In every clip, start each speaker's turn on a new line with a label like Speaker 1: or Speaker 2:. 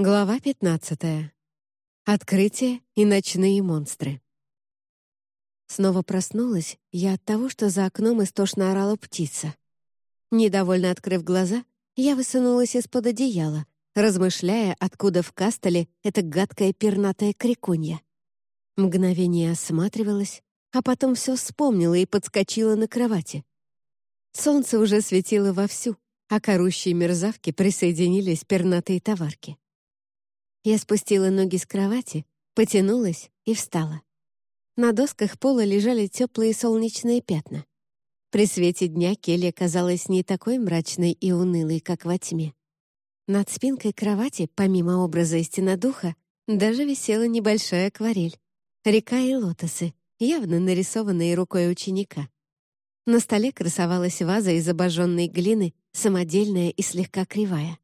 Speaker 1: Глава 15. Открытие и ночные монстры. Снова проснулась я от того, что за окном истошно орала птица. Недовольно открыв глаза, я высунулась из-под одеяла, размышляя, откуда в кастеле эта гадкая пернатая крикунья. Мгновение осматривалась, а потом все вспомнила и подскочила на кровати. Солнце уже светило вовсю, а корущие мерзавки присоединились пернатые товарки. Я спустила ноги с кровати, потянулась и встала. На досках пола лежали теплые солнечные пятна. При свете дня Келли казалась не такой мрачной и унылой, как во тьме. Над спинкой кровати, помимо образа истинодуха, даже висела небольшая акварель. Река и лотосы, явно нарисованные рукой ученика. На столе красовалась ваза из обожженной глины, самодельная и слегка кривая.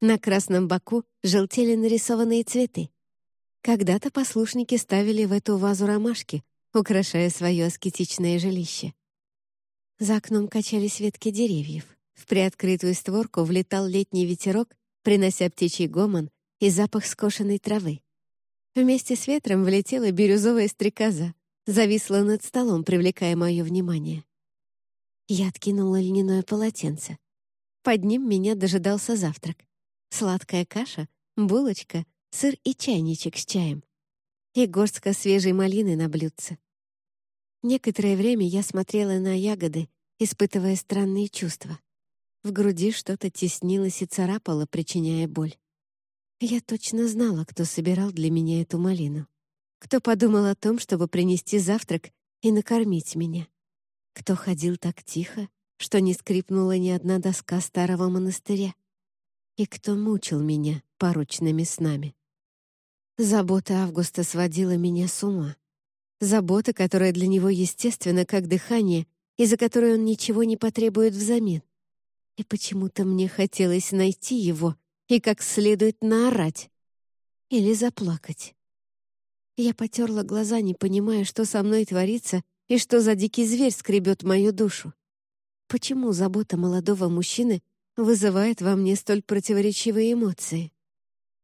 Speaker 1: На красном боку желтели нарисованные цветы. Когда-то послушники ставили в эту вазу ромашки, украшая свое аскетичное жилище. За окном качались ветки деревьев. В приоткрытую створку влетал летний ветерок, принося птичий гомон и запах скошенной травы. Вместе с ветром влетела бирюзовая стрекоза, зависла над столом, привлекая мое внимание. Я откинула льняное полотенце. Под ним меня дожидался завтрак. Сладкая каша, булочка, сыр и чайничек с чаем. И горстка свежей малины на блюдце. Некоторое время я смотрела на ягоды, испытывая странные чувства. В груди что-то теснилось и царапало, причиняя боль. Я точно знала, кто собирал для меня эту малину. Кто подумал о том, чтобы принести завтрак и накормить меня. Кто ходил так тихо, что не скрипнула ни одна доска старого монастыря и кто мучил меня порочными снами. Забота Августа сводила меня с ума. Забота, которая для него естественна, как дыхание, и за которой он ничего не потребует взамен. И почему-то мне хотелось найти его и как следует наорать. Или заплакать. Я потерла глаза, не понимая, что со мной творится и что за дикий зверь скребет мою душу. Почему забота молодого мужчины вызывает во мне столь противоречивые эмоции.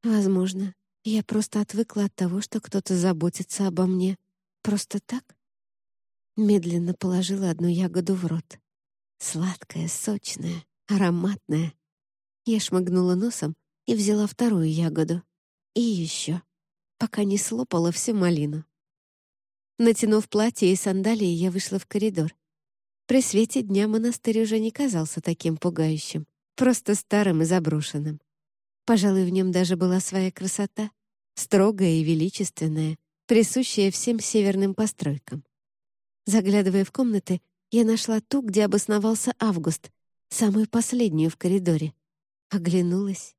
Speaker 1: Возможно, я просто отвыкла от того, что кто-то заботится обо мне. Просто так? Медленно положила одну ягоду в рот. Сладкая, сочная, ароматная. Я шмыгнула носом и взяла вторую ягоду. И еще, пока не слопала всю малину. Натянув платье и сандалии, я вышла в коридор. При свете дня монастырь уже не казался таким пугающим просто старым и заброшенным. Пожалуй, в нем даже была своя красота, строгая и величественная, присущая всем северным постройкам. Заглядывая в комнаты, я нашла ту, где обосновался Август, самую последнюю в коридоре. Оглянулась.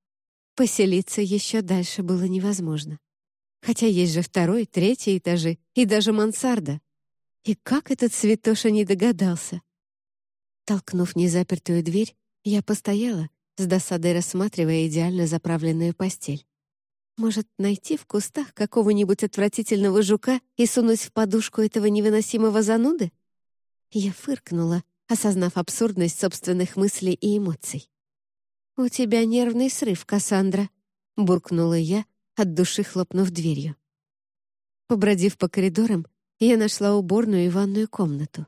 Speaker 1: Поселиться еще дальше было невозможно. Хотя есть же второй, третий этажи и даже мансарда. И как этот святоша не догадался? Толкнув незапертую дверь, я постояла, с досадой рассматривая идеально заправленную постель. Может, найти в кустах какого-нибудь отвратительного жука и сунуть в подушку этого невыносимого зануды? Я фыркнула, осознав абсурдность собственных мыслей и эмоций. «У тебя нервный срыв, Кассандра», — буркнула я, от души хлопнув дверью. Побродив по коридорам, я нашла уборную и ванную комнату.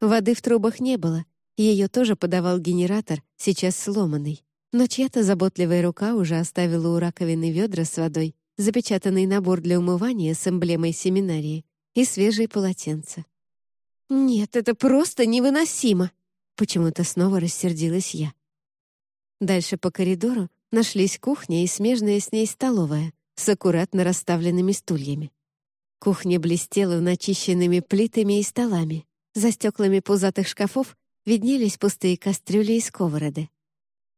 Speaker 1: Воды в трубах не было, ее тоже подавал генератор, сейчас сломанный. Но чья-то заботливая рука уже оставила у раковины ведра с водой, запечатанный набор для умывания с эмблемой семинарии и свежие полотенца. «Нет, это просто невыносимо!» Почему-то снова рассердилась я. Дальше по коридору нашлись кухня и смежная с ней столовая с аккуратно расставленными стульями. Кухня блестела начищенными плитами и столами. За стеклами пузатых шкафов виднелись пустые кастрюли и сковороды.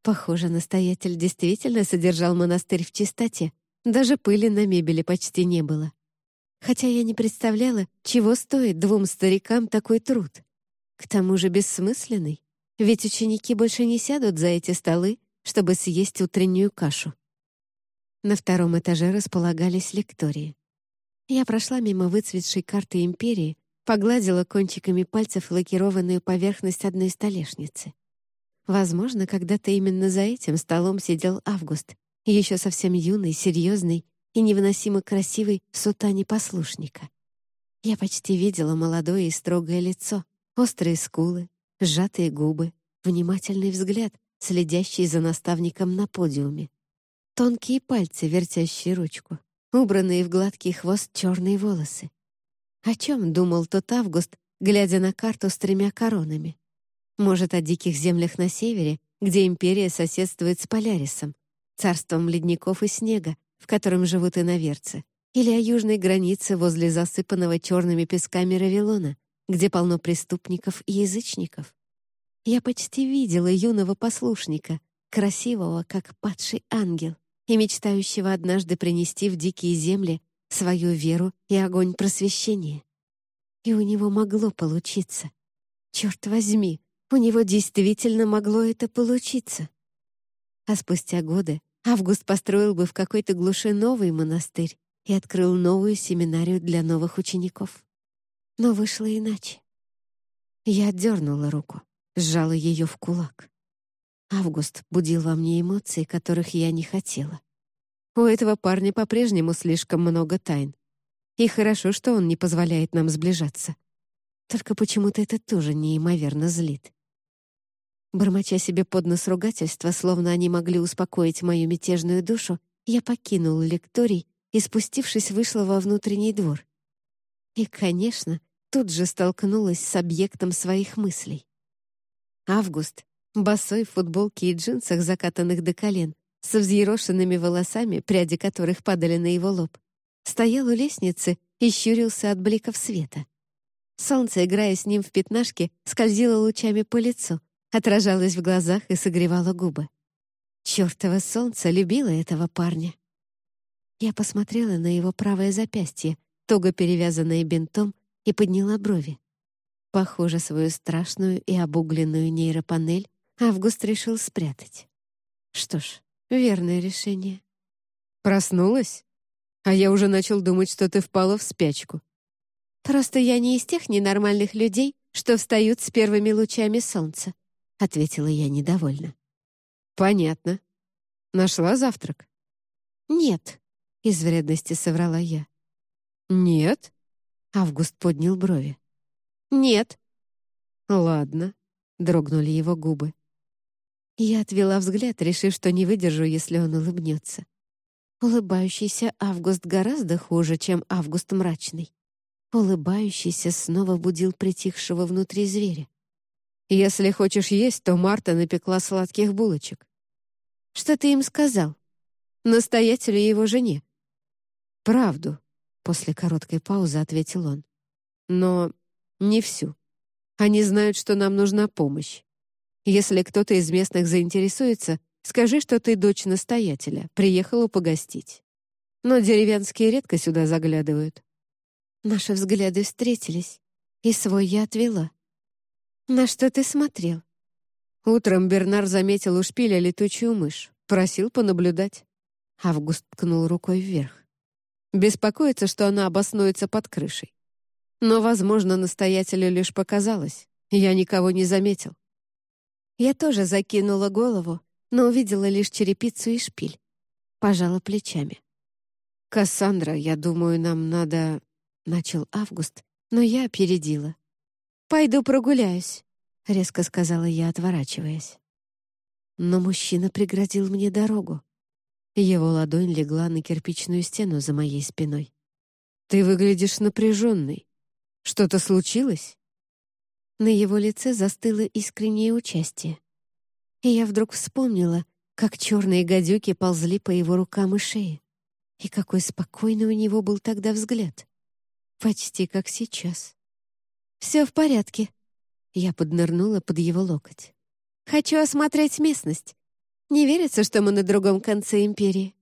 Speaker 1: Похоже, настоятель действительно содержал монастырь в чистоте. Даже пыли на мебели почти не было. Хотя я не представляла, чего стоит двум старикам такой труд. К тому же бессмысленный, ведь ученики больше не сядут за эти столы, чтобы съесть утреннюю кашу. На втором этаже располагались лектории. Я прошла мимо выцветшей карты империи, Погладила кончиками пальцев лакированную поверхность одной столешницы. Возможно, когда-то именно за этим столом сидел Август, еще совсем юный, серьезный и невыносимо красивый в сутане послушника. Я почти видела молодое и строгое лицо, острые скулы, сжатые губы, внимательный взгляд, следящий за наставником на подиуме. Тонкие пальцы, вертящие ручку, убранные в гладкий хвост черные волосы. О чем думал тот Август, глядя на карту с тремя коронами? Может, о диких землях на севере, где империя соседствует с Полярисом, царством ледников и снега, в котором живут иноверцы, или о южной границе возле засыпанного черными песками Равилона, где полно преступников и язычников. Я почти видела юного послушника, красивого, как падший ангел, и мечтающего однажды принести в дикие земли свою веру и огонь просвещения. И у него могло получиться. Черт возьми, у него действительно могло это получиться. А спустя годы Август построил бы в какой-то глуши новый монастырь и открыл новую семинарию для новых учеников. Но вышло иначе. Я отдернула руку, сжала ее в кулак. Август будил во мне эмоции, которых я не хотела. У этого парня по-прежнему слишком много тайн. И хорошо, что он не позволяет нам сближаться. Только почему-то это тоже неимоверно злит. Бормоча себе под нос ругательства, словно они могли успокоить мою мятежную душу, я покинула лекторий и, спустившись, вышла во внутренний двор. И, конечно, тут же столкнулась с объектом своих мыслей. Август, босой в футболке и джинсах, закатанных до колен, со взъерошенными волосами, пряди которых падали на его лоб, стоял у лестницы и щурился от бликов света. Солнце, играя с ним в пятнашки, скользило лучами по лицу, отражалось в глазах и согревало губы. Чёртово солнце любило этого парня. Я посмотрела на его правое запястье, туго перевязанное бинтом, и подняла брови. Похоже, свою страшную и обугленную нейропанель Август решил спрятать. Что ж, верное решение.
Speaker 2: Проснулась? А я уже начал думать, что ты впала в спячку.
Speaker 1: Просто я не из тех ненормальных людей, что встают с первыми лучами солнца, ответила я недовольно.
Speaker 2: Понятно. Нашла завтрак?
Speaker 1: Нет, из вредности соврала я.
Speaker 2: Нет?
Speaker 1: Август поднял брови.
Speaker 2: Нет. Ладно, дрогнули его губы.
Speaker 1: Я отвела взгляд, решив, что не выдержу, если он улыбнется. Улыбающийся Август гораздо хуже, чем Август мрачный. Улыбающийся снова будил притихшего внутри зверя.
Speaker 2: «Если хочешь есть, то Марта напекла сладких булочек».
Speaker 1: «Что ты им сказал? Настоятелю и его жене?»
Speaker 2: «Правду», — после короткой паузы ответил он. «Но не всю. Они знают, что нам нужна помощь. Если кто-то из местных заинтересуется, скажи, что ты дочь настоятеля, приехала погостить. Но деревенские редко сюда заглядывают.
Speaker 1: Наши взгляды встретились, и свой я отвела. «На что ты смотрел?»
Speaker 2: Утром Бернар заметил у шпиля летучую мышь, просил понаблюдать. Август ткнул рукой вверх. Беспокоится, что она обоснуется под крышей. Но, возможно, настоятелю лишь показалось. Я никого не заметил.
Speaker 1: Я тоже закинула голову, но увидела лишь черепицу и шпиль. Пожала плечами.
Speaker 2: «Кассандра, я думаю, нам надо...» — начал Август, но я опередила.
Speaker 1: «Пойду прогуляюсь», — резко сказала я, отворачиваясь. Но мужчина преградил мне дорогу. Его ладонь легла на кирпичную стену за моей спиной.
Speaker 2: «Ты выглядишь напряженной. Что-то случилось?»
Speaker 1: На его лице застыло искреннее участие. И я вдруг вспомнила, как черные гадюки ползли по его рукам и шее. И какой спокойный у него был тогда взгляд. Почти как сейчас. «Все в порядке». Я поднырнула под его локоть. «Хочу осмотреть местность. Не верится, что мы на другом конце империи».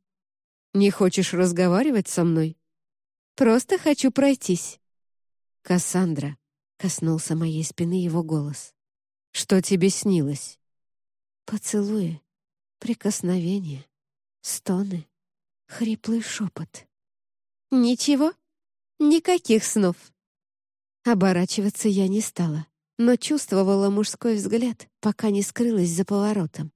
Speaker 2: «Не хочешь разговаривать со мной?»
Speaker 1: «Просто хочу пройтись».
Speaker 2: «Кассандра», Коснулся моей спины его голос. «Что тебе снилось?»
Speaker 1: Поцелуи, прикосновения, стоны, хриплый шепот. «Ничего? Никаких снов!» Оборачиваться я не стала, но чувствовала мужской взгляд, пока не скрылась за поворотом.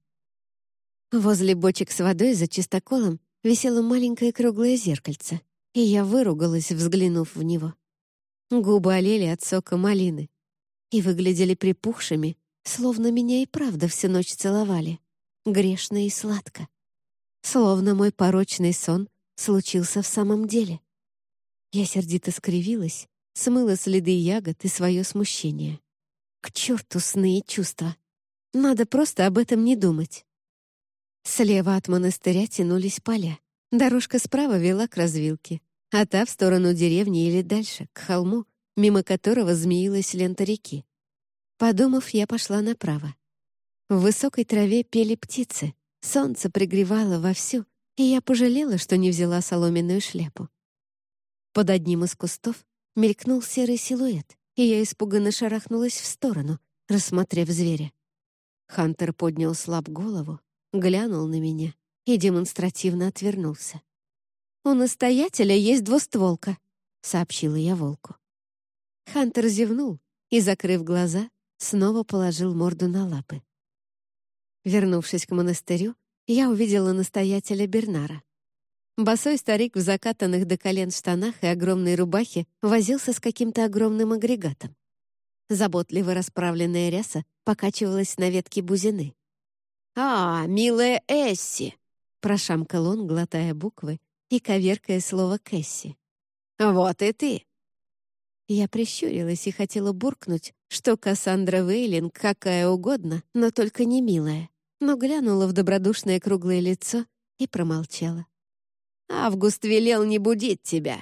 Speaker 1: Возле бочек с водой за чистоколом висело маленькое круглое зеркальце, и я выругалась, взглянув в него. Губы олели от сока малины и выглядели припухшими, словно меня и правда всю ночь целовали, грешно и сладко. Словно мой порочный сон случился в самом деле. Я сердито скривилась, смыла следы ягод и свое смущение. К черту сны и чувства. Надо просто об этом не думать. Слева от монастыря тянулись поля. Дорожка справа вела к развилке, а та в сторону деревни или дальше, к холму, мимо которого змеилась лента реки. Подумав, я пошла направо. В высокой траве пели птицы, солнце пригревало вовсю, и я пожалела, что не взяла соломенную шляпу. Под одним из кустов мелькнул серый силуэт, и я испуганно шарахнулась в сторону, рассмотрев зверя. Хантер поднял слаб голову, глянул на меня и демонстративно отвернулся. «У настоятеля есть двустволка», — сообщила я волку. Хантер зевнул и, закрыв глаза, снова положил морду на лапы. Вернувшись к монастырю, я увидела настоятеля Бернара. Босой старик в закатанных до колен штанах и огромной рубахе возился с каким-то огромным агрегатом. Заботливо расправленная ряса покачивалась на ветке бузины. «А, милая Эсси!» — прошамкал он, глотая буквы и коверкая слово «Кэсси». «Вот и ты!» Я прищурилась и хотела буркнуть, что Кассандра Вейлинг какая угодно, но только не милая, но глянула в добродушное круглое лицо и промолчала. «Август велел не будить тебя.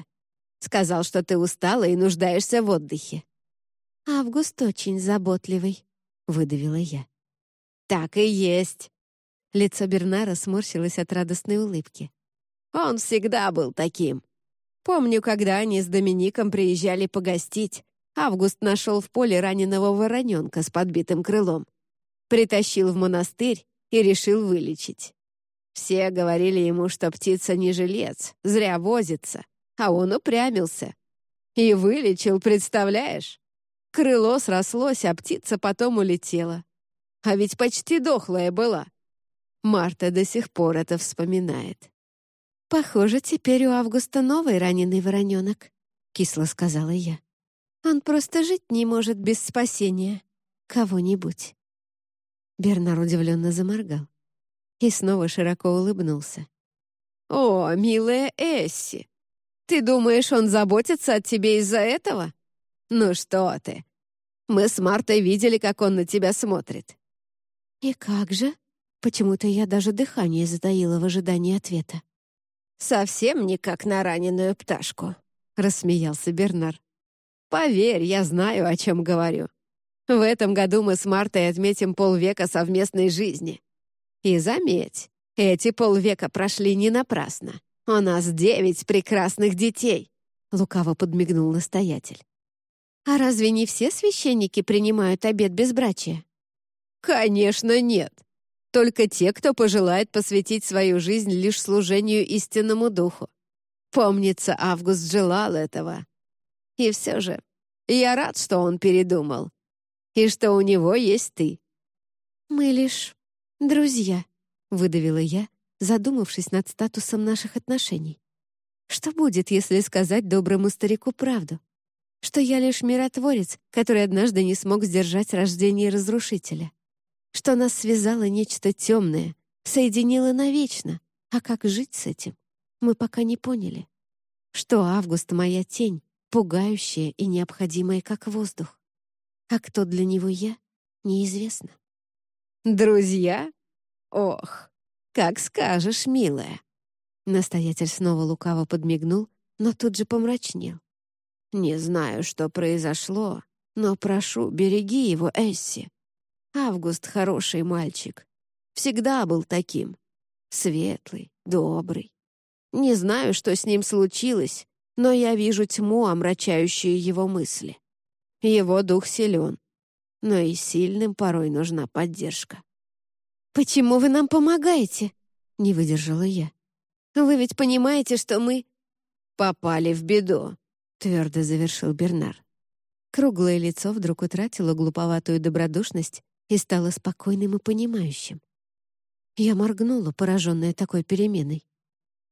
Speaker 1: Сказал, что ты устала и нуждаешься в отдыхе». «Август очень заботливый», — выдавила я. «Так и есть». Лицо Бернара сморщилось от радостной улыбки. «Он всегда был таким. Помню, когда они с Домиником приезжали погостить, Август нашел в поле раненого вороненка с подбитым крылом. Притащил в монастырь и решил вылечить. Все говорили ему, что птица не жилец, зря возится, а он упрямился. И вылечил, представляешь? Крыло срослось, а птица потом улетела. А ведь почти дохлая была. Марта до сих пор это вспоминает. «Похоже, теперь у Августа новый раненый вороненок», — кисло сказала я. «Он просто жить не может без спасения кого-нибудь». Бернар удивленно заморгал и снова широко улыбнулся. «О, милая Эсси, ты думаешь, он заботится о тебе из-за этого? Ну что ты? Мы с Мартой видели, как он на тебя смотрит. «И как же?» Почему-то я даже дыхание затаила в ожидании ответа. «Совсем не как на раненую пташку», — рассмеялся Бернар. «Поверь, я знаю, о чем говорю. В этом году мы с Мартой отметим полвека совместной жизни. И заметь, эти полвека прошли не напрасно. У нас девять прекрасных детей», — лукаво подмигнул настоятель. «А разве не все священники принимают обет безбрачия?» Конечно, нет. Только те, кто пожелает посвятить свою жизнь лишь служению истинному духу. Помнится, Август желал этого. И все же, я рад, что он передумал. И что у него есть ты. «Мы лишь друзья», — выдавила я, задумавшись над статусом наших отношений. Что будет, если сказать доброму старику правду? Что я лишь миротворец, который однажды не смог сдержать рождение разрушителя что нас связало нечто темное, соединило навечно. А как жить с этим, мы пока не поняли. Что Август — моя тень, пугающая и необходимая, как воздух. А кто для него я, неизвестно. «Друзья? Ох, как скажешь, милая!» Настоятель снова лукаво подмигнул, но тут же помрачнел. «Не знаю, что произошло, но прошу, береги его, Эсси. Август хороший мальчик. Всегда был таким. Светлый, добрый. Не знаю, что с ним случилось, но я вижу тьму, омрачающую его мысли. Его дух силен, но и сильным порой нужна поддержка. «Почему вы нам помогаете?» — не выдержала я. «Вы ведь понимаете, что мы...» «Попали в беду», — твердо завершил Бернар. Круглое лицо вдруг утратило глуповатую добродушность и стало спокойным и понимающим. Я моргнула, пораженная такой переменой.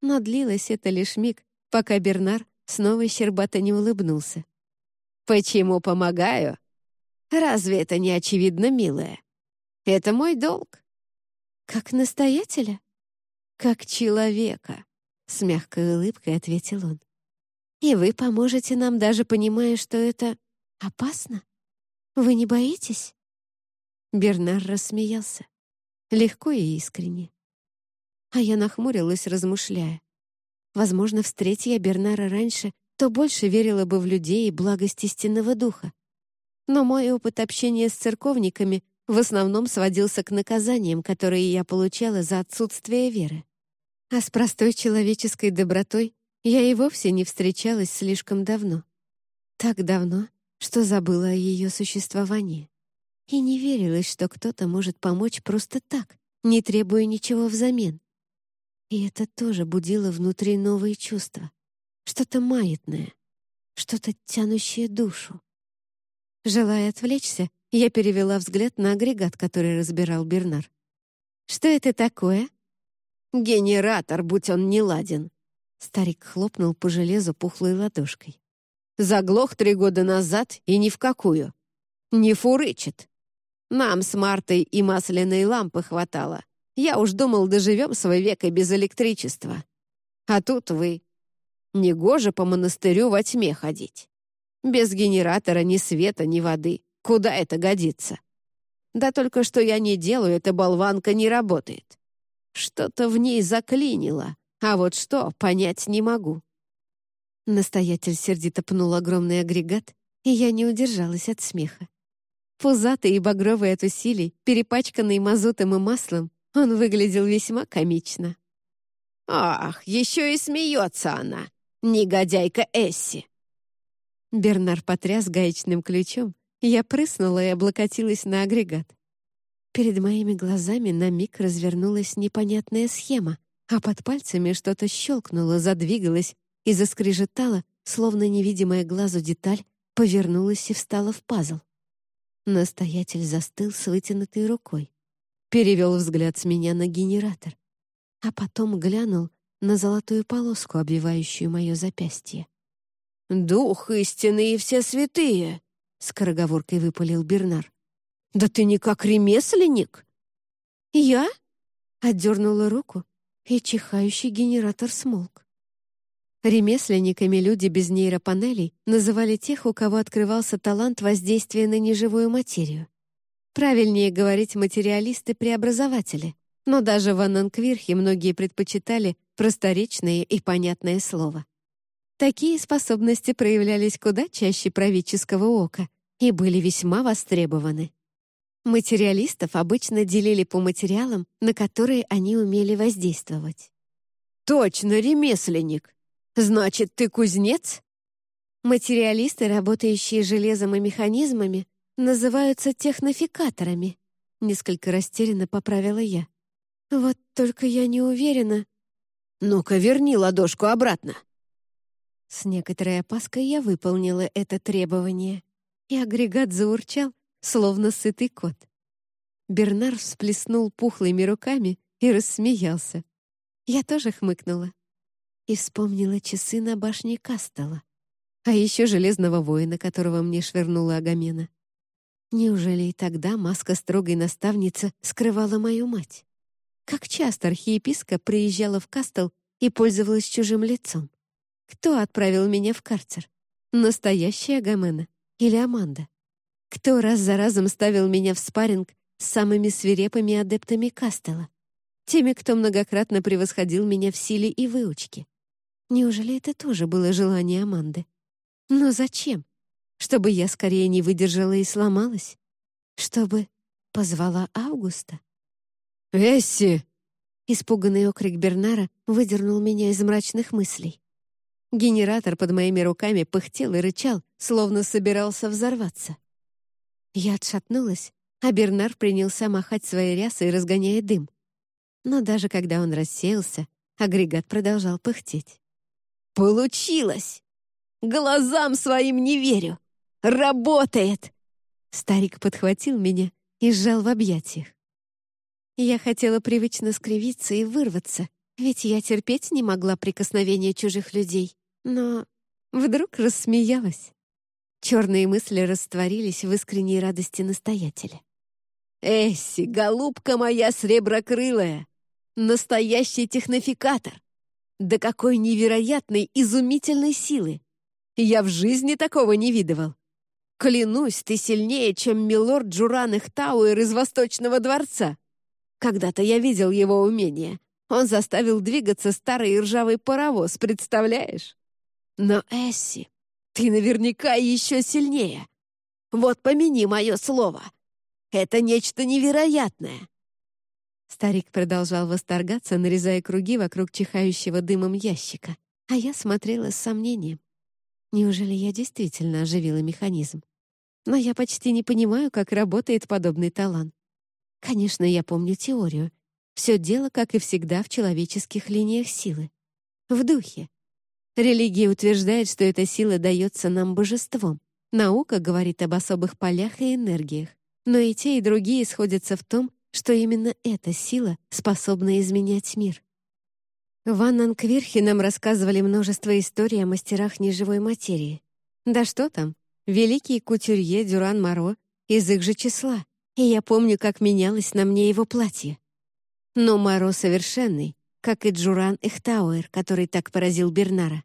Speaker 1: Но длилось это лишь миг, пока Бернар снова щербато не улыбнулся. «Почему помогаю? Разве это не очевидно, милая? Это мой долг». «Как настоятеля?» «Как человека», — с мягкой улыбкой ответил он. «И вы поможете нам, даже понимая, что это опасно? Вы не боитесь?» Бернар рассмеялся. Легко и искренне. А я нахмурилась, размышляя. Возможно, встреть я Бернара раньше, то больше верила бы в людей и благость истинного духа. Но мой опыт общения с церковниками в основном сводился к наказаниям, которые я получала за отсутствие веры. А с простой человеческой добротой я и вовсе не встречалась слишком давно. Так давно, что забыла о ее существовании. И не верилось, что кто-то может помочь просто так, не требуя ничего взамен. И это тоже будило внутри новые чувства. Что-то маятное, что-то тянущее душу. Желая отвлечься, я перевела взгляд на агрегат, который разбирал Бернар. «Что это такое?» «Генератор, будь он не ладен!» Старик хлопнул по железу пухлой ладошкой. «Заглох три года назад и ни в какую. Не фурычит. Нам с Мартой и масляной лампы хватало. Я уж думал, доживем свой век и без электричества. А тут вы. Негоже по монастырю во тьме ходить. Без генератора ни света, ни воды. Куда это годится? Да только что я не делаю, эта болванка не работает. Что-то в ней заклинило, а вот что, понять не могу. Настоятель сердито пнул огромный агрегат, и я не удержалась от смеха. Пузатый и багровый от усилий, перепачканный мазутом и маслом, он выглядел весьма комично. «Ах, еще и смеется она! Негодяйка Эсси!» Бернар потряс гаечным ключом, я прыснула и облокотилась на агрегат. Перед моими глазами на миг развернулась непонятная схема, а под пальцами что-то щелкнуло, задвигалось и заскрежетало, словно невидимая глазу деталь повернулась и встала в пазл. Настоятель застыл с вытянутой рукой. Перевел взгляд с меня на генератор, а потом глянул на золотую полоску, обвивающую мое запястье. «Дух истины и все святые!» — скороговоркой выпалил Бернар. «Да ты не как ремесленник!» «Я?» — отдернула руку, и чихающий генератор смолк. Ремесленниками люди без нейропанелей называли тех, у кого открывался талант воздействия на неживую материю. Правильнее говорить материалисты-преобразователи, но даже в Ананквирхе многие предпочитали просторечное и понятное слово. Такие способности проявлялись куда чаще правительского ока и были весьма востребованы. Материалистов обычно делили по материалам, на которые они умели воздействовать. «Точно, ремесленник!» «Значит, ты кузнец?» Материалисты, работающие железом и механизмами, называются технофикаторами. Несколько растерянно поправила я. Вот только я не уверена. «Ну-ка, верни ладошку обратно!» С некоторой опаской я выполнила это требование, и агрегат заурчал, словно сытый кот. Бернар всплеснул пухлыми руками и рассмеялся. Я тоже хмыкнула и вспомнила часы на башне Кастела, а еще железного воина, которого мне швырнула Агамена. Неужели и тогда маска строгой наставницы скрывала мою мать? Как часто архиепископ приезжала в Кастел и пользовалась чужим лицом? Кто отправил меня в карцер? Настоящая Агамена или Аманда? Кто раз за разом ставил меня в спарринг с самыми свирепыми адептами Кастела? Теми, кто многократно превосходил меня в силе и выучке? Неужели это тоже было желание Аманды? Но зачем? Чтобы я скорее не выдержала и сломалась? Чтобы позвала Августа? «Эсси!» Испуганный окрик Бернара выдернул меня из мрачных мыслей. Генератор под моими руками пыхтел и рычал, словно собирался взорваться. Я отшатнулась, а Бернар принялся махать своей рясой, разгоняя дым. Но даже когда он рассеялся, агрегат продолжал пыхтеть. Получилось! Глазам своим не верю! Работает!» Старик подхватил меня и сжал в объятиях. Я хотела привычно скривиться и вырваться, ведь я терпеть не могла прикосновения чужих людей, но вдруг рассмеялась. Черные мысли растворились в искренней радости настоятеля.
Speaker 2: «Эсси, голубка моя среброкрылая! Настоящий технофикатор! Да какой невероятной, изумительной силы! Я в жизни такого не видывал! Клянусь, ты сильнее, чем милорд Джуран Эхтауэр из Восточного дворца! Когда-то я видел его умение. Он заставил двигаться старый ржавый паровоз, представляешь? Но, Эсси, ты наверняка еще сильнее. Вот помяни мое слово. Это нечто невероятное.
Speaker 1: Старик продолжал восторгаться, нарезая круги вокруг чихающего дымом ящика, а я смотрела с сомнением. Неужели я действительно оживила механизм? Но я почти не понимаю, как работает подобный талант. Конечно, я помню теорию. Все дело, как и всегда, в человеческих линиях силы. В духе. Религия утверждает, что эта сила дается нам божеством. Наука говорит об особых полях и энергиях. Но и те, и другие сходятся в том, что именно эта сила способна изменять мир. В Аннанквирхе нам рассказывали множество историй о мастерах неживой материи. Да что там, великий кутюрье Дюран Моро из их же числа, и я помню, как менялось на мне его платье. Но Моро совершенный, как и Джуран Эхтауэр, который так поразил Бернара.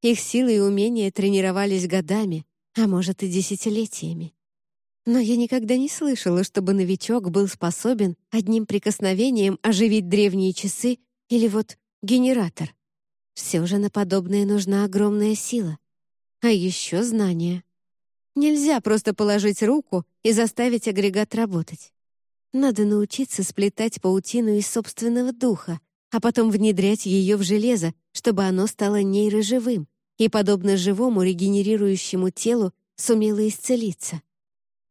Speaker 1: Их силы и умения тренировались годами, а может и десятилетиями. Но я никогда не слышала, чтобы новичок был способен одним прикосновением оживить древние часы или вот генератор. Все же на подобное нужна огромная сила. А еще знания. Нельзя просто положить руку и заставить агрегат работать. Надо научиться сплетать паутину из собственного духа, а потом внедрять ее в железо, чтобы оно стало нейроживым и, подобно живому регенерирующему телу, сумело исцелиться.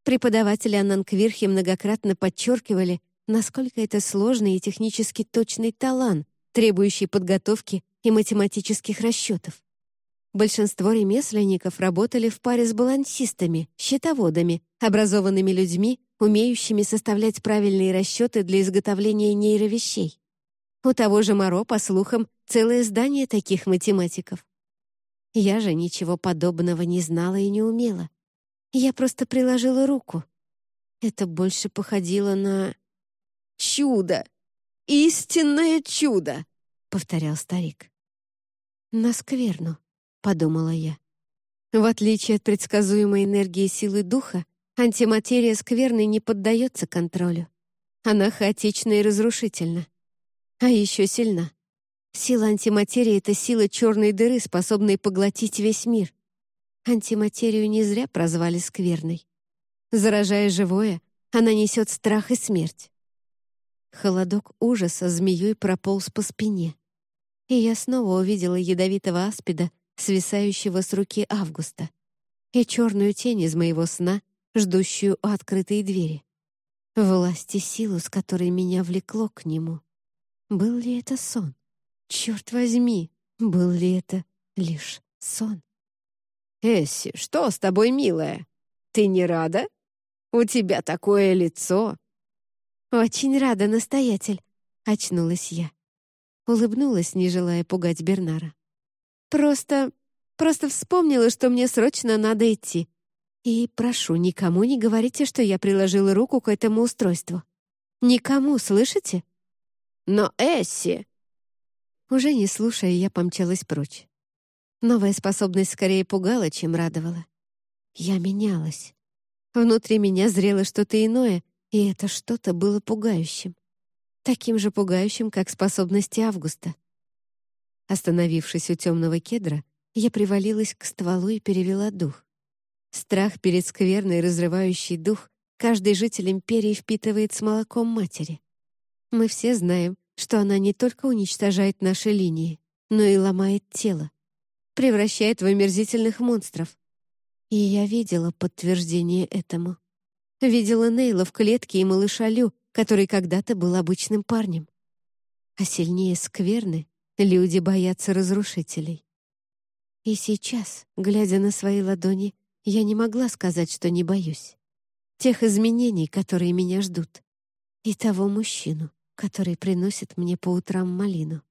Speaker 1: Преподаватели Ананквирхи многократно подчеркивали, насколько это сложный и технически точный талант, требующий подготовки и математических расчетов. Большинство ремесленников работали в паре с балансистами, счетоводами, образованными людьми, умеющими составлять правильные расчеты для изготовления нейровещей. У того же Моро, по слухам, целое здание таких математиков. Я же ничего подобного не знала и не умела. Я просто приложила руку. Это больше походило на...
Speaker 2: «Чудо! Истинное чудо!» — повторял старик.
Speaker 1: «На скверну», — подумала я. В отличие от предсказуемой энергии силы духа, антиматерия скверны не поддается контролю. Она хаотична и разрушительна а еще сильна. Сила антиматерии — это сила черной дыры, способной поглотить весь мир. Антиматерию не зря прозвали скверной. Заражая живое, она несет страх и смерть. Холодок ужаса змеей прополз по спине. И я снова увидела ядовитого аспида, свисающего с руки Августа, и черную тень из моего сна, ждущую у открытой двери. Власть и силу, с которой меня влекло к нему. Был ли это сон? Черт возьми, был ли это лишь сон?
Speaker 2: «Эсси, что с тобой, милая? Ты не рада? У тебя такое лицо!»
Speaker 1: «Очень рада, настоятель», — очнулась я. Улыбнулась, не желая пугать Бернара. «Просто... просто вспомнила, что мне срочно надо идти. И прошу, никому не говорите, что я приложила руку к этому устройству. Никому, слышите?»
Speaker 2: «Но Эсси...»
Speaker 1: Уже не слушая, я помчалась прочь. Новая способность скорее пугала, чем радовала. Я менялась. Внутри меня зрело что-то иное, и это что-то было пугающим. Таким же пугающим, как способности Августа. Остановившись у темного кедра, я привалилась к стволу и перевела дух. Страх перед скверной, разрывающий дух, каждый житель империи впитывает с молоком матери. Мы все знаем, что она не только уничтожает наши линии, но и ломает тело, превращает в омерзительных монстров. И я видела подтверждение этому. Видела Нейла в клетке и малыша Лю, который когда-то был обычным парнем. А сильнее скверны люди боятся разрушителей. И сейчас, глядя на свои ладони, я не могла сказать, что не боюсь. Тех изменений, которые меня ждут. и того мужчину, который приносит мне по утрам малину.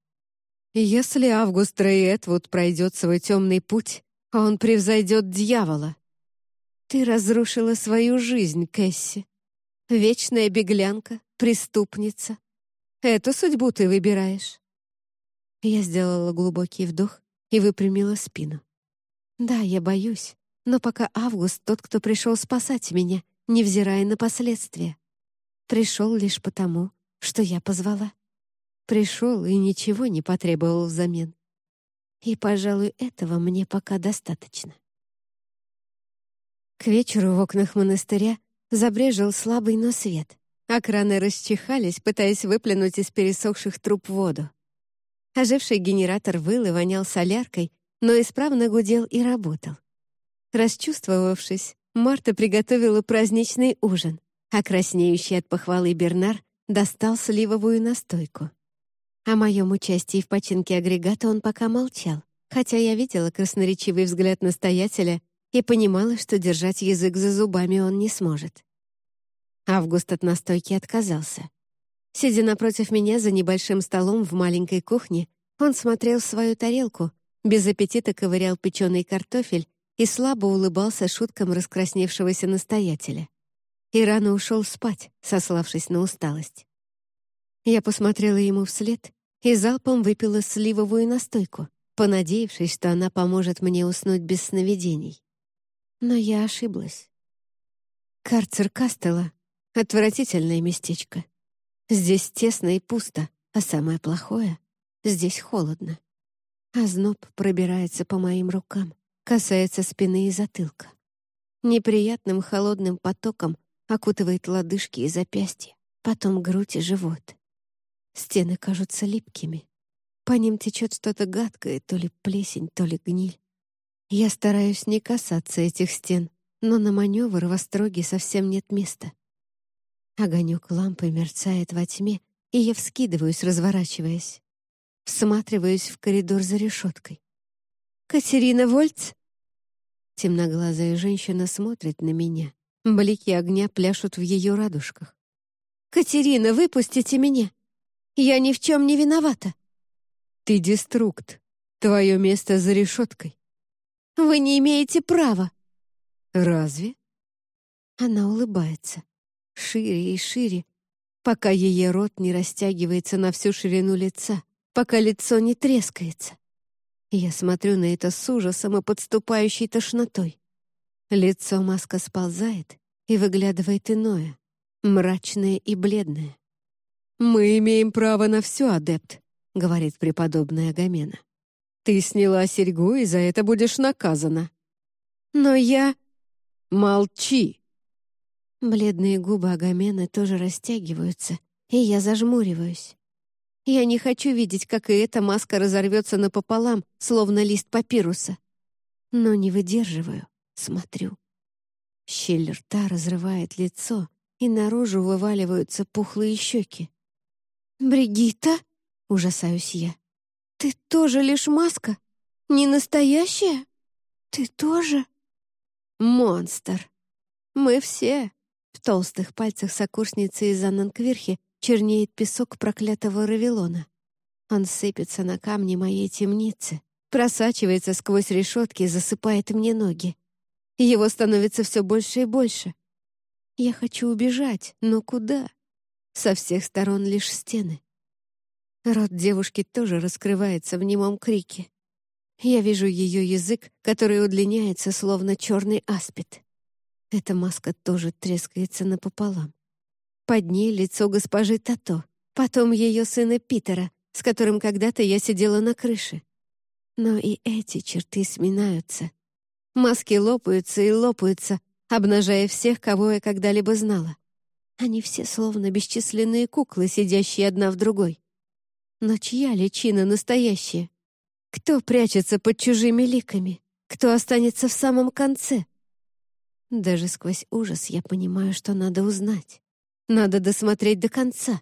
Speaker 2: Если Август Рейэтвуд пройдет свой темный путь, он превзойдет дьявола.
Speaker 1: Ты разрушила свою жизнь, Кэсси. Вечная беглянка, преступница. Эту судьбу ты выбираешь. Я сделала глубокий вдох и выпрямила спину. Да, я боюсь, но пока Август тот, кто пришел спасать меня, невзирая на последствия. Пришел лишь потому, что я позвала. Пришел и ничего не потребовал взамен. И, пожалуй, этого мне пока достаточно. К вечеру в окнах монастыря забрежил слабый, но свет, а краны расчихались, пытаясь выплюнуть из пересохших труб воду. Оживший генератор выл и вонял соляркой, но исправно гудел и работал. Расчувствовавшись, Марта приготовила праздничный ужин, а краснеющий от похвалы Бернар достал сливовую настойку. О моем участии в починке агрегата он пока молчал, хотя я видела красноречивый взгляд настоятеля и понимала, что держать язык за зубами он не сможет. Август от настойки отказался. Сидя напротив меня за небольшим столом в маленькой кухне, он смотрел в свою тарелку, без аппетита ковырял печеный картофель и слабо улыбался шуткам раскрасневшегося настоятеля. И рано ушел спать, сославшись на усталость. Я посмотрела ему вслед и залпом выпила сливовую настойку, понадеявшись, что она поможет мне уснуть без сновидений. Но я ошиблась. Карцер Кастела — отвратительное местечко. Здесь тесно и пусто, а самое плохое — здесь холодно. Озноб пробирается по моим рукам, касается спины и затылка. Неприятным холодным потоком окутывает лодыжки и запястья, потом грудь и живот. Стены кажутся липкими. По ним течет что-то гадкое, то ли плесень, то ли гниль. Я стараюсь не касаться этих стен, но на маневр в остроге совсем нет места. Огонек лампы мерцает во тьме, и я вскидываюсь, разворачиваясь. Всматриваюсь в коридор за решеткой. «Катерина Вольц?» Темноглазая женщина смотрит на меня. Блики огня пляшут в ее радужках. «Катерина, выпустите меня! Я ни в чем не виновата!»
Speaker 2: «Ты деструкт. Твое место за решеткой».
Speaker 1: «Вы не имеете права!»
Speaker 2: «Разве?»
Speaker 1: Она улыбается. Шире и шире, пока ее рот не растягивается на всю ширину лица, пока лицо не трескается. Я смотрю на это с ужасом и подступающей тошнотой. Лицо маска сползает и выглядывает иное, мрачное и бледное.
Speaker 2: «Мы имеем право на все, адепт», — говорит преподобная Агамена. «Ты сняла серьгу, и за это будешь наказана».
Speaker 1: «Но я...»
Speaker 2: «Молчи!»
Speaker 1: Бледные губы Агамена тоже растягиваются, и я зажмуриваюсь. Я не хочу видеть, как и эта маска разорвется напополам, словно лист папируса. Но не выдерживаю, смотрю. Щель рта разрывает лицо, и наружу вываливаются пухлые щеки. «Бригитта?» — ужасаюсь я. «Ты тоже лишь маска? Не настоящая? Ты тоже?» «Монстр! Мы все!» В толстых пальцах сокурсницы из Аннанквирхи чернеет песок проклятого Равилона. Он сыпется на камни моей темницы, просачивается сквозь решетки и засыпает мне ноги. Его становится все больше и больше. Я хочу убежать, но куда? Со всех сторон лишь стены. Рот девушки тоже раскрывается в немом крике. Я вижу ее язык, который удлиняется, словно черный аспид. Эта маска тоже трескается напополам. Под ней лицо госпожи Тато, потом ее сына Питера, с которым когда-то я сидела на крыше. Но и эти черты сминаются. Маски лопаются и лопаются, обнажая всех, кого я когда-либо знала. Они все словно бесчисленные куклы, сидящие одна в другой. Но чья личина настоящая? Кто прячется под чужими ликами? Кто останется в самом конце? Даже сквозь ужас я понимаю, что надо узнать. Надо досмотреть до конца.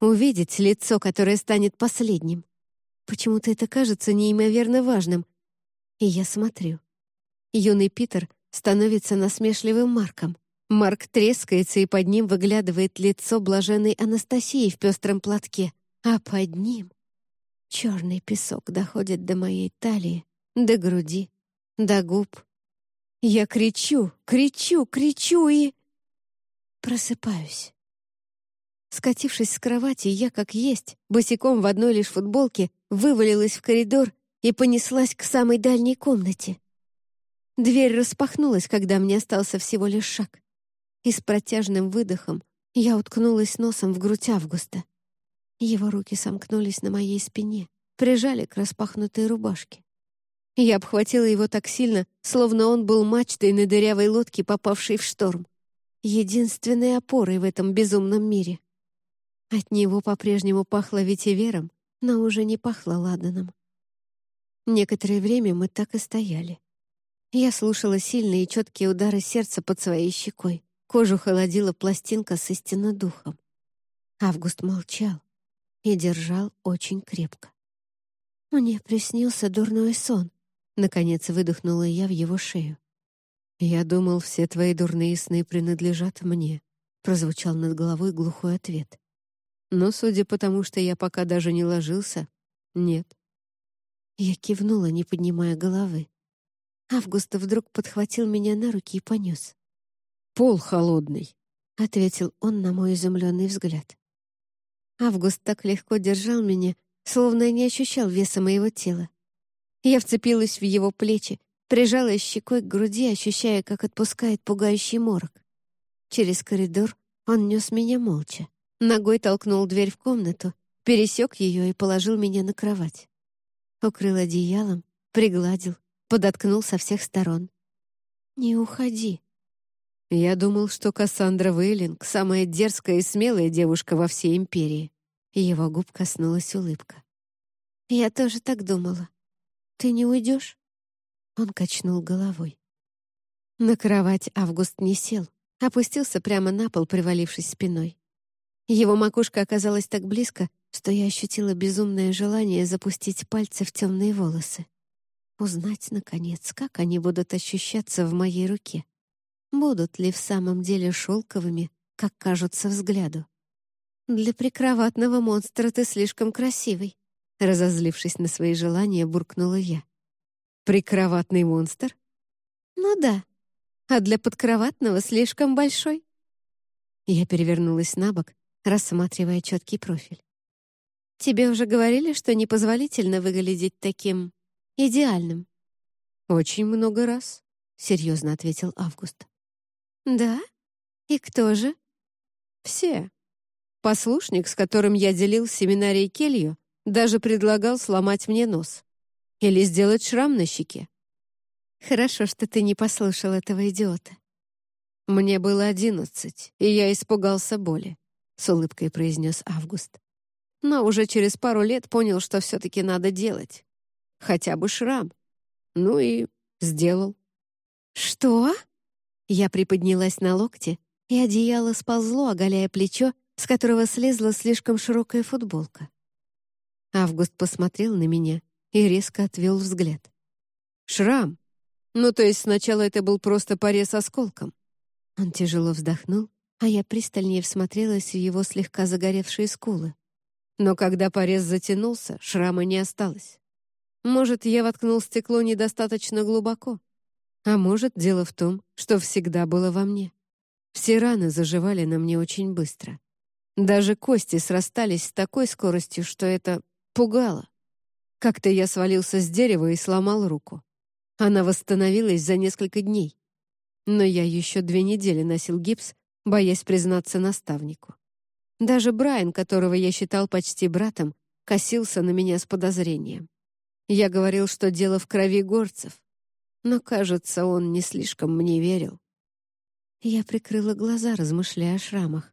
Speaker 1: Увидеть лицо, которое станет последним. Почему-то это кажется неимоверно важным. И я смотрю. Юный Питер становится насмешливым Марком, Марк трескается, и под ним выглядывает лицо блаженной Анастасии в пестром платке, а под ним черный песок доходит до моей талии, до груди, до губ. Я кричу, кричу, кричу и... Просыпаюсь. Скатившись с кровати, я, как есть, босиком в одной лишь футболке, вывалилась в коридор и понеслась к самой дальней комнате. Дверь распахнулась, когда мне остался всего лишь шаг. И с протяжным выдохом я уткнулась носом в грудь Августа. Его руки сомкнулись на моей спине, прижали к распахнутой рубашке. Я обхватила его так сильно, словно он был мачтой на дырявой лодке, попавшей в шторм. Единственной опорой в этом безумном мире. От него по-прежнему пахло ветивером, но уже не пахло ладаном. Некоторое время мы так и стояли. Я слушала сильные и четкие удары сердца под своей щекой. Кожу холодила пластинка с истинно духом. Август молчал и держал очень крепко. Мне приснился дурной сон. Наконец выдохнула я в его шею. «Я думал, все твои дурные сны принадлежат мне», прозвучал над головой глухой ответ. Но, судя по тому, что я пока даже не ложился, нет. Я кивнула, не поднимая головы. Август вдруг подхватил меня на руки и понес. «Пол холодный», — ответил он на мой изумленный взгляд. Август так легко держал меня, словно не ощущал веса моего тела. Я вцепилась в его плечи, прижалась щекой к груди, ощущая, как отпускает пугающий морок. Через коридор он нес меня молча. Ногой толкнул дверь в комнату, пересек ее и положил меня на кровать. Укрыл одеялом, пригладил, подоткнул со всех сторон. «Не уходи». Я думал, что Кассандра Вейлинг — самая дерзкая и смелая девушка во всей империи. Его губ коснулась улыбка. «Я тоже так думала. Ты не уйдешь?» Он качнул головой. На кровать Август не сел, опустился прямо на пол, привалившись спиной. Его макушка оказалась так близко, что я ощутила безумное желание запустить пальцы в темные волосы. Узнать, наконец, как они будут ощущаться в моей руке. Будут ли в самом деле шелковыми, как кажутся взгляду. «Для прикроватного монстра ты слишком красивый», разозлившись на свои желания, буркнула я. «Прикроватный монстр?» «Ну да. А для подкроватного слишком большой». Я перевернулась на бок, рассматривая четкий профиль. «Тебе уже говорили, что непозволительно выглядеть таким идеальным?» «Очень много раз», — серьезно ответил Август. «Да? И кто же?» «Все. Послушник, с которым я делил семинарий келью, даже предлагал сломать мне нос. Или сделать шрам на щеке. Хорошо, что ты не послушал этого идиота. Мне было одиннадцать, и я испугался боли с улыбкой произнес Август. Но уже через пару лет понял, что все-таки надо делать. Хотя бы шрам. Ну и сделал. «Что?» Я приподнялась на локте, и одеяло сползло, оголяя плечо, с которого слезла слишком широкая футболка. Август посмотрел на меня и резко отвел взгляд. «Шрам? Ну, то есть сначала это был просто порез осколком?» Он тяжело вздохнул а я пристальнее всмотрелась в его слегка загоревшие скулы. Но когда порез затянулся, шрама не осталось. Может, я воткнул стекло недостаточно глубоко. А может, дело в том, что всегда было во мне. Все раны заживали на мне очень быстро. Даже кости срастались с такой скоростью, что это пугало. Как-то я свалился с дерева и сломал руку. Она восстановилась за несколько дней. Но я еще две недели носил гипс боясь признаться наставнику. Даже Брайан, которого я считал почти братом, косился на меня с подозрением. Я говорил, что дело в крови горцев, но, кажется, он не слишком мне верил. Я прикрыла глаза, размышляя о шрамах,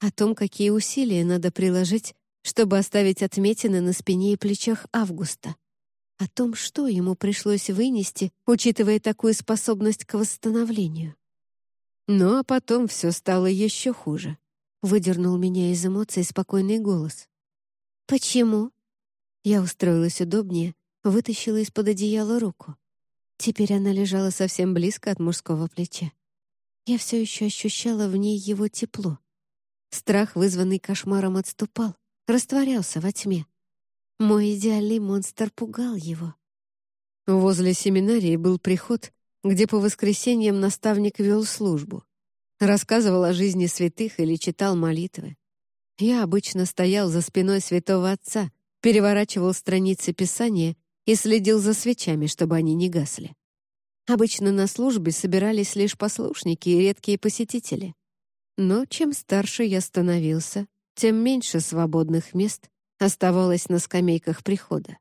Speaker 1: о том, какие усилия надо приложить, чтобы оставить отметины на спине и плечах Августа, о том, что ему пришлось вынести, учитывая такую способность к восстановлению. Ну а потом все стало еще хуже. Выдернул меня из эмоций спокойный голос. «Почему?» Я устроилась удобнее, вытащила из-под одеяла руку. Теперь она лежала совсем близко от мужского плеча. Я все еще ощущала в ней его тепло. Страх, вызванный кошмаром, отступал, растворялся во тьме. Мой идеальный монстр пугал его.
Speaker 2: Возле семинарии был приход, где по воскресеньям наставник вел службу. Рассказывал о жизни святых или читал молитвы. Я обычно стоял за спиной святого отца, переворачивал страницы Писания и следил за свечами, чтобы они не гасли. Обычно на службе собирались лишь послушники и редкие посетители. Но чем старше я становился, тем меньше свободных мест оставалось на скамейках прихода.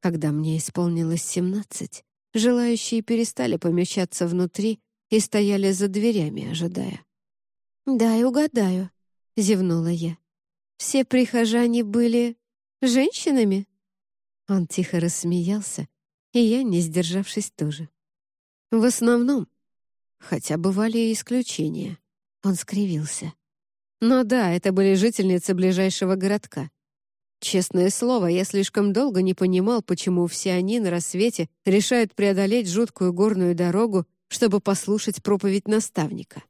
Speaker 2: Когда мне исполнилось семнадцать, желающие перестали помещаться внутри и стояли за дверями, ожидая.
Speaker 1: «Дай угадаю», — зевнула я. «Все прихожане были женщинами?»
Speaker 2: Он тихо рассмеялся, и я, не сдержавшись, тоже. «В основном. Хотя бывали и исключения». Он скривился. «Но да, это были жительницы ближайшего городка. Честное слово, я слишком долго не понимал, почему все они на рассвете решают преодолеть жуткую горную дорогу, чтобы послушать проповедь наставника.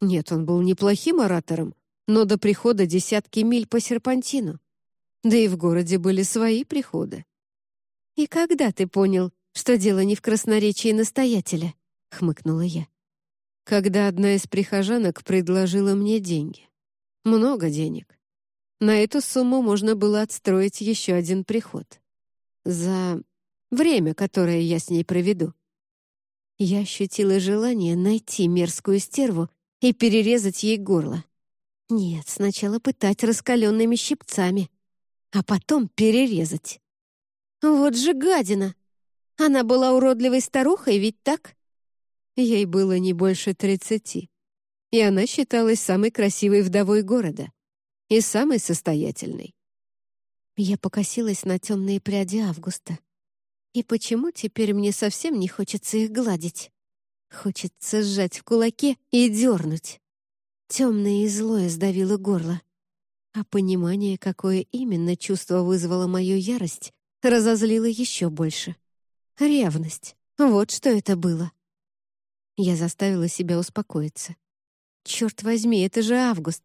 Speaker 2: Нет, он был неплохим оратором, но до прихода десятки миль по серпантину. Да и в городе были свои приходы.
Speaker 1: «И когда ты понял, что дело не в красноречии настоятеля?» — хмыкнула я.
Speaker 2: Когда одна из прихожанок предложила мне деньги. Много денег. На эту сумму можно было отстроить еще один приход. За время, которое я с ней проведу.
Speaker 1: Я ощутила желание найти мерзкую стерву и перерезать ей горло. Нет, сначала пытать раскаленными щипцами, а потом перерезать. Вот же гадина! Она была уродливой старухой, ведь так?
Speaker 2: Ей было не больше тридцати, и она считалась самой красивой вдовой города и самый состоятельный.
Speaker 1: Я покосилась на темные пряди Августа. И почему теперь мне совсем не хочется их гладить? Хочется сжать в кулаке и дернуть. Темное и злое сдавило горло. А понимание, какое именно чувство вызвало мою ярость, разозлило еще больше. Ревность. Вот что это было. Я заставила себя успокоиться. Черт возьми, это же Август.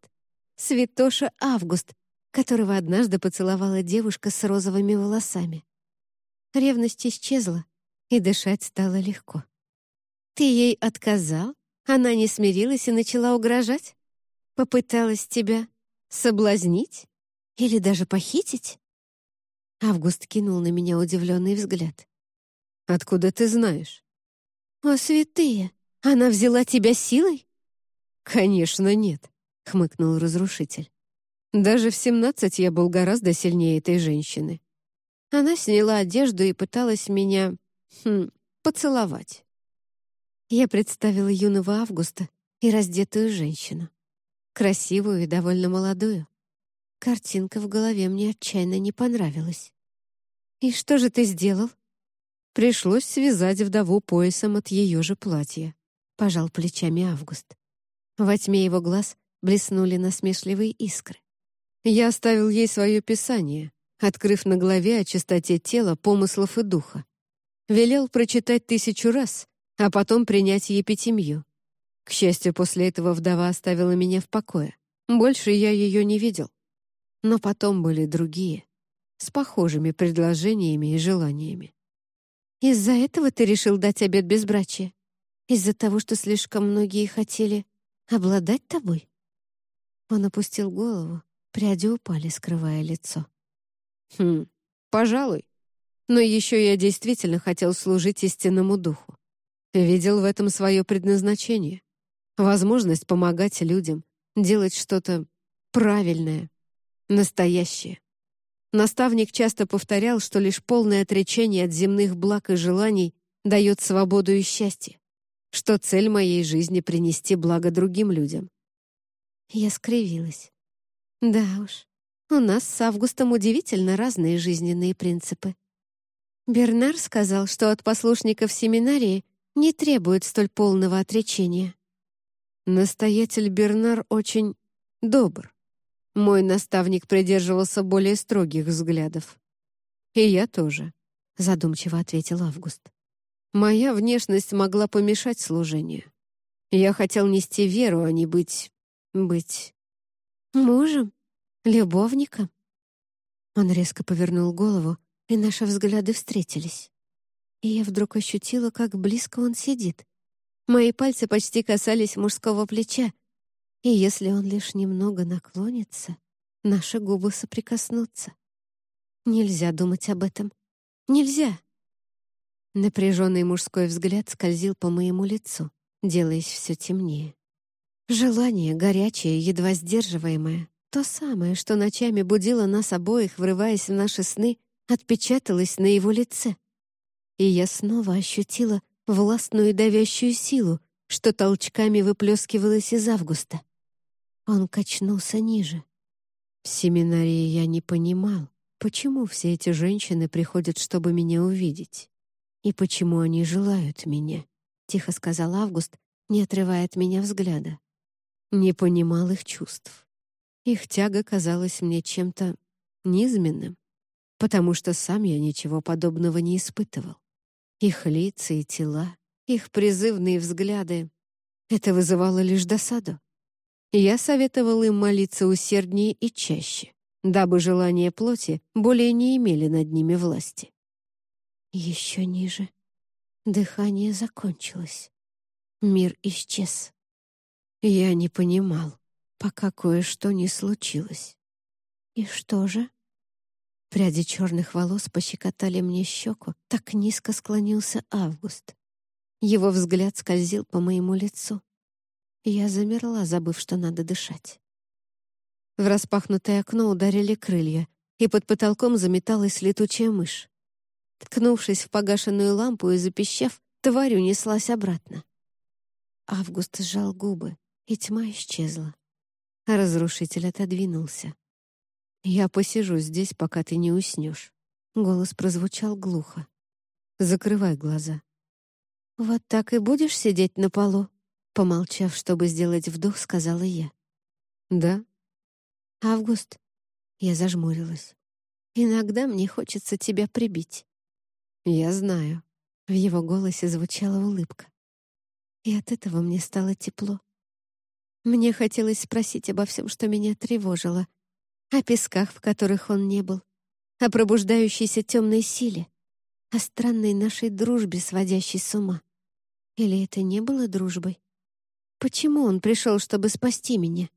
Speaker 1: Святоша Август, которого однажды поцеловала девушка с розовыми волосами. Ревность исчезла, и дышать стало легко. «Ты ей отказал? Она не смирилась и начала угрожать? Попыталась тебя соблазнить? Или даже похитить?» Август кинул на меня удивленный взгляд.
Speaker 2: «Откуда ты знаешь?»
Speaker 1: «О, святые! Она взяла тебя силой?»
Speaker 2: «Конечно, нет хмыкнул разрушитель. Даже в семнадцать я был гораздо сильнее этой женщины. Она сняла одежду и пыталась меня... Хм, поцеловать.
Speaker 1: Я представила юного Августа и раздетую женщину. Красивую и довольно молодую. Картинка в голове мне отчаянно не понравилась. «И что же ты сделал?»
Speaker 2: Пришлось связать вдову поясом от ее же платья. Пожал плечами Август. Во тьме его глаз блеснули насмешливые искры. Я оставил ей свое писание, открыв на главе о чистоте тела, помыслов и духа. Велел прочитать тысячу раз, а потом принять епитемью. К счастью, после этого вдова оставила меня в покое. Больше я ее не видел. Но потом были другие, с похожими предложениями и желаниями.
Speaker 1: «Из-за этого ты решил дать обед безбрачия? Из-за того, что слишком многие хотели обладать тобой?» Он опустил голову, пряди упали, скрывая лицо.
Speaker 2: «Хм, пожалуй. Но еще я действительно хотел служить истинному духу. Видел в этом свое предназначение. Возможность помогать людям, делать что-то правильное, настоящее. Наставник часто повторял, что лишь полное отречение от земных благ и желаний дает свободу и счастье, что цель моей жизни — принести благо другим людям.
Speaker 1: Я скривилась. Да уж, у нас с Августом удивительно разные жизненные принципы. Бернар сказал, что от послушников семинарии не требует столь полного отречения.
Speaker 2: Настоятель Бернар очень добр. Мой наставник придерживался более строгих взглядов. И я тоже, задумчиво ответил Август. Моя внешность могла помешать служению. Я хотел нести веру, а не быть... быть...
Speaker 1: Мужем? Любовником? Он резко повернул голову, и наши взгляды встретились. И я вдруг ощутила, как близко он сидит. Мои пальцы почти касались мужского плеча, и если он лишь немного наклонится, наши губы соприкоснутся. Нельзя думать об этом. Нельзя. Напряженный мужской взгляд скользил по моему лицу, делаясь все темнее. Желание, горячее, едва сдерживаемое, то самое, что ночами будило нас обоих, врываясь в наши сны, отпечаталось на его лице. И я снова ощутила властную давящую силу, что толчками выплескивалась из августа. Он качнулся ниже. В семинарии я не понимал, почему все эти женщины приходят, чтобы меня увидеть. И почему они желают меня, — тихо сказал Август, не отрывая от меня взгляда. Не понимал их чувств. Их тяга казалась мне чем-то низменным, потому что сам я ничего подобного не испытывал. Их лица и тела, их призывные взгляды — это вызывало лишь досаду. Я советовал им молиться усерднее и чаще, дабы желания плоти более не имели над ними власти. Еще ниже. Дыхание закончилось. Мир исчез. Я не понимал, пока кое-что не случилось. И что же? Пряди черных волос пощекотали мне щеку, так низко склонился Август. Его взгляд скользил по моему лицу. Я замерла, забыв, что надо дышать. В распахнутое окно ударили крылья, и под потолком заметалась летучая мышь. Ткнувшись в погашенную лампу и запищав, тварь унеслась обратно. Август сжал губы, и тьма исчезла. разрушитель отодвинулся. «Я посижу здесь, пока ты не уснешь». Голос прозвучал глухо. «Закрывай глаза». «Вот так и будешь сидеть на полу?» Помолчав, чтобы сделать вдох, сказала я. «Да». «Август?» Я зажмурилась. «Иногда мне хочется тебя прибить».
Speaker 2: «Я знаю».
Speaker 1: В его голосе звучала улыбка. И от этого мне стало тепло. Мне хотелось спросить обо всем, что меня тревожило. О песках, в которых он не был. О пробуждающейся темной силе. О странной нашей дружбе, сводящей с ума. Или это не было дружбой? Почему он пришел, чтобы спасти меня?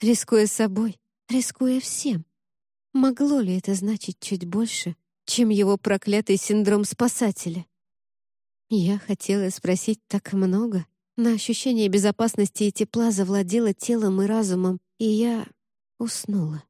Speaker 1: Рискуя собой, рискуя всем. Могло ли это значить чуть больше, чем его проклятый синдром спасателя? Я хотела спросить так много, но ощущение безопасности и тепла завладело телом и разумом, и я уснула.